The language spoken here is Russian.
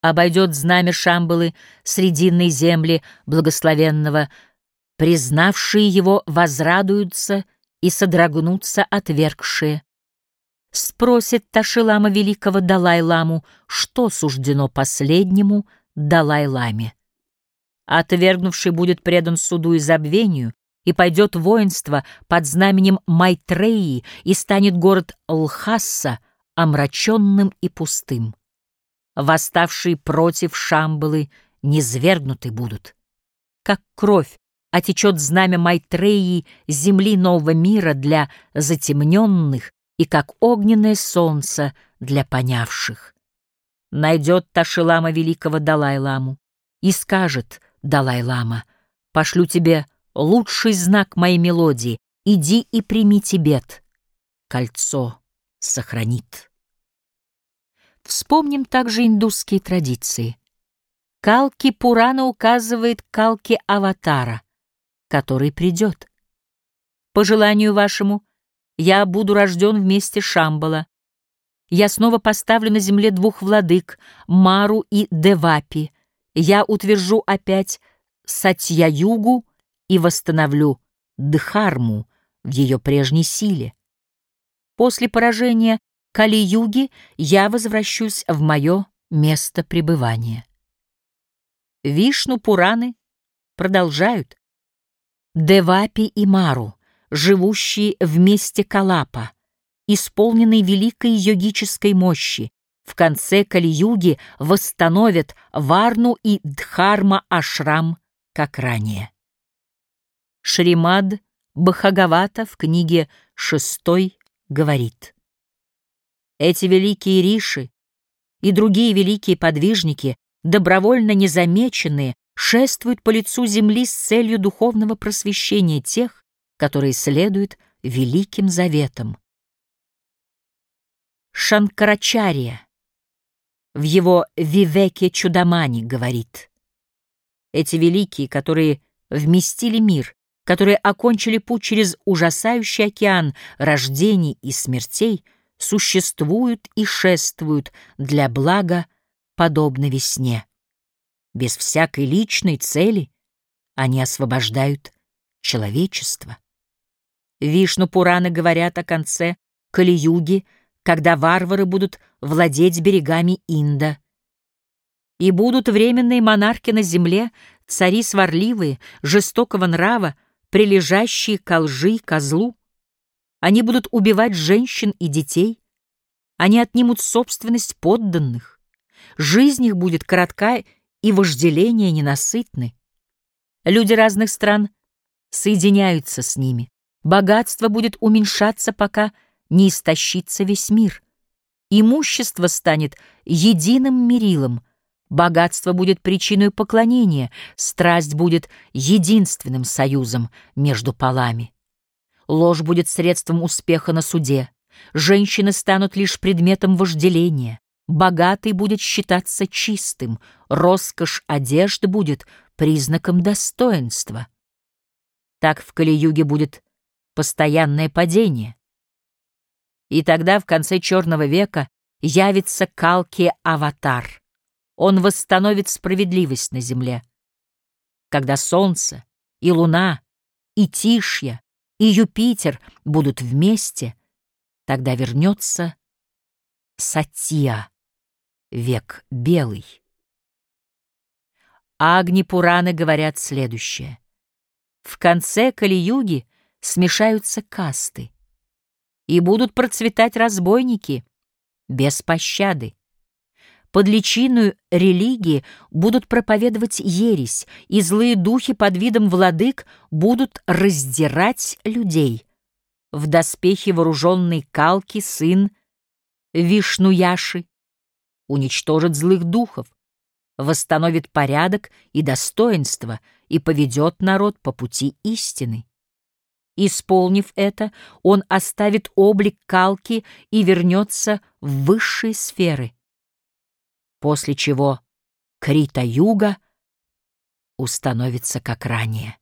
обойдет знамя Шамбалы срединной земли благословенного, признавшие его возрадуются и содрогнутся отвергшие. Спросит Ташилама великого Далай-ламу, что суждено последнему Далай-ламе. Отвергнувший будет предан суду и забвению, и пойдет воинство под знаменем Майтреи, и станет город Лхасса омраченным и пустым. Восставшие против Шамбалы низвергнуты будут. Как кровь отечет знамя Майтреи земли нового мира для затемненных и как огненное солнце для понявших. Найдет Ташилама великого Далай-ламу и скажет Далай-лама, пошлю тебе лучший знак моей мелодии, иди и прими Тибет. Кольцо сохранит. Вспомним также индусские традиции. Калки Пурана указывает Калки Аватара, который придет. По желанию вашему, я буду рожден вместе Шамбала. Я снова поставлю на земле двух владык, Мару и Девапи. Я утвержу опять Сатья-югу и восстановлю Дхарму в ее прежней силе. После поражения Кали-юги я возвращусь в мое место пребывания. Вишну Пураны продолжают. Девапи и Мару, живущие вместе Калапа, исполненные великой йогической мощи, в конце Кали-юги восстановят Варну и Дхарма-ашрам, как ранее. Шримад Бхагавата в книге шестой говорит. Эти великие риши и другие великие подвижники, добровольно незамеченные, шествуют по лицу земли с целью духовного просвещения тех, которые следуют великим заветам. Шанкарачария в его «Вивеке Чудамани» говорит. Эти великие, которые вместили мир, которые окончили путь через ужасающий океан рождений и смертей, существуют и шествуют для блага, подобно весне. Без всякой личной цели они освобождают человечество. Вишну Пураны говорят о конце Кали-юги, когда варвары будут владеть берегами Инда. И будут временные монархи на земле, цари сварливые, жестокого нрава, прилежащие ко лжи козлу. Они будут убивать женщин и детей. Они отнимут собственность подданных. Жизнь их будет коротка и вожделения ненасытны. Люди разных стран соединяются с ними. Богатство будет уменьшаться, пока не истощится весь мир. Имущество станет единым мерилом — Богатство будет причиной поклонения, страсть будет единственным союзом между полами. Ложь будет средством успеха на суде, женщины станут лишь предметом вожделения, богатый будет считаться чистым, роскошь одежды будет признаком достоинства. Так в Кали-юге будет постоянное падение. И тогда в конце черного века явится Калки-аватар — он восстановит справедливость на земле. Когда солнце и луна, и Тишья, и Юпитер будут вместе, тогда вернется Сатья, век белый. Агни Пураны говорят следующее. В конце Кали-юги смешаются касты, и будут процветать разбойники без пощады под личиною религии будут проповедовать ересь, и злые духи под видом владык будут раздирать людей. В доспехе вооруженный Калки сын Вишнуяши уничтожит злых духов, восстановит порядок и достоинство и поведет народ по пути истины. Исполнив это, он оставит облик Калки и вернется в высшие сферы — после чего Крита-юга установится как ранее.